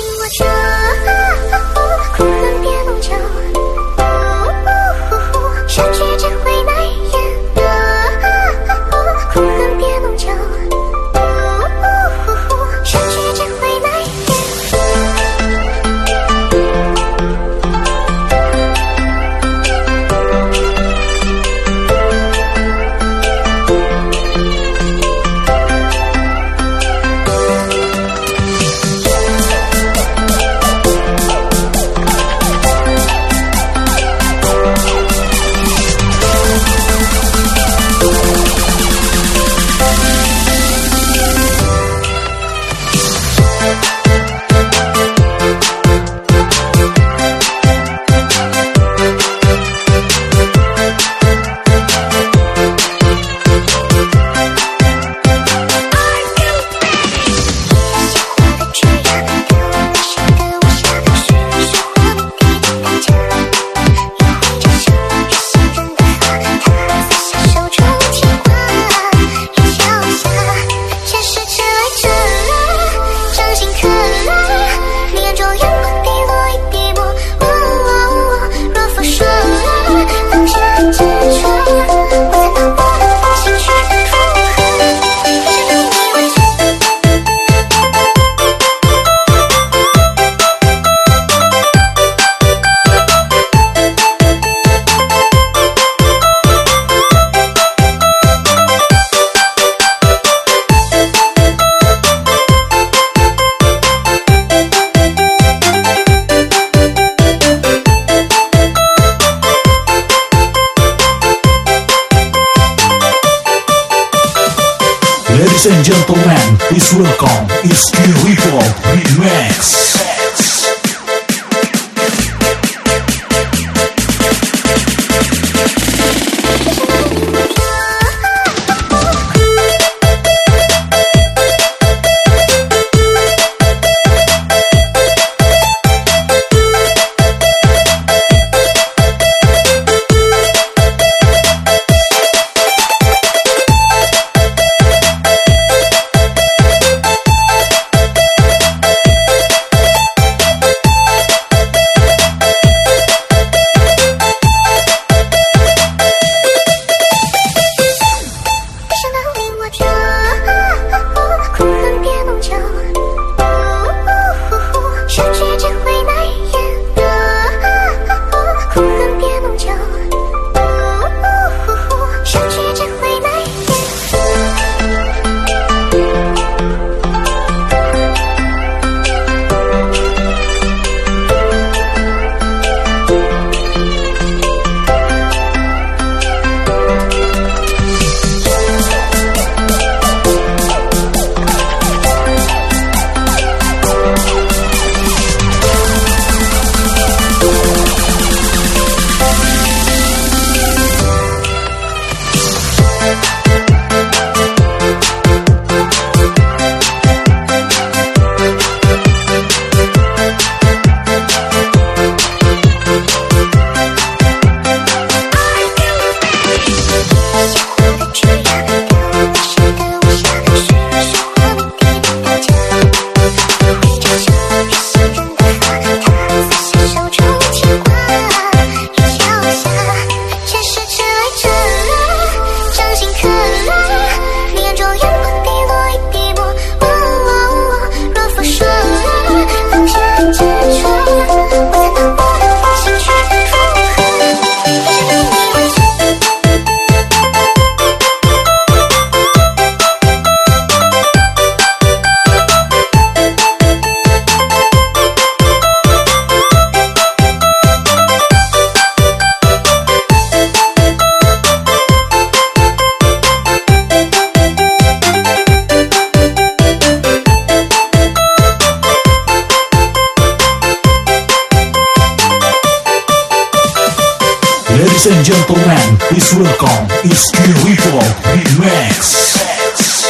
听我说。Ladies and gentlemen, please welcome Iski Rico Remix. Ladies and gentlemen, please welcome, it's Kirito Remax.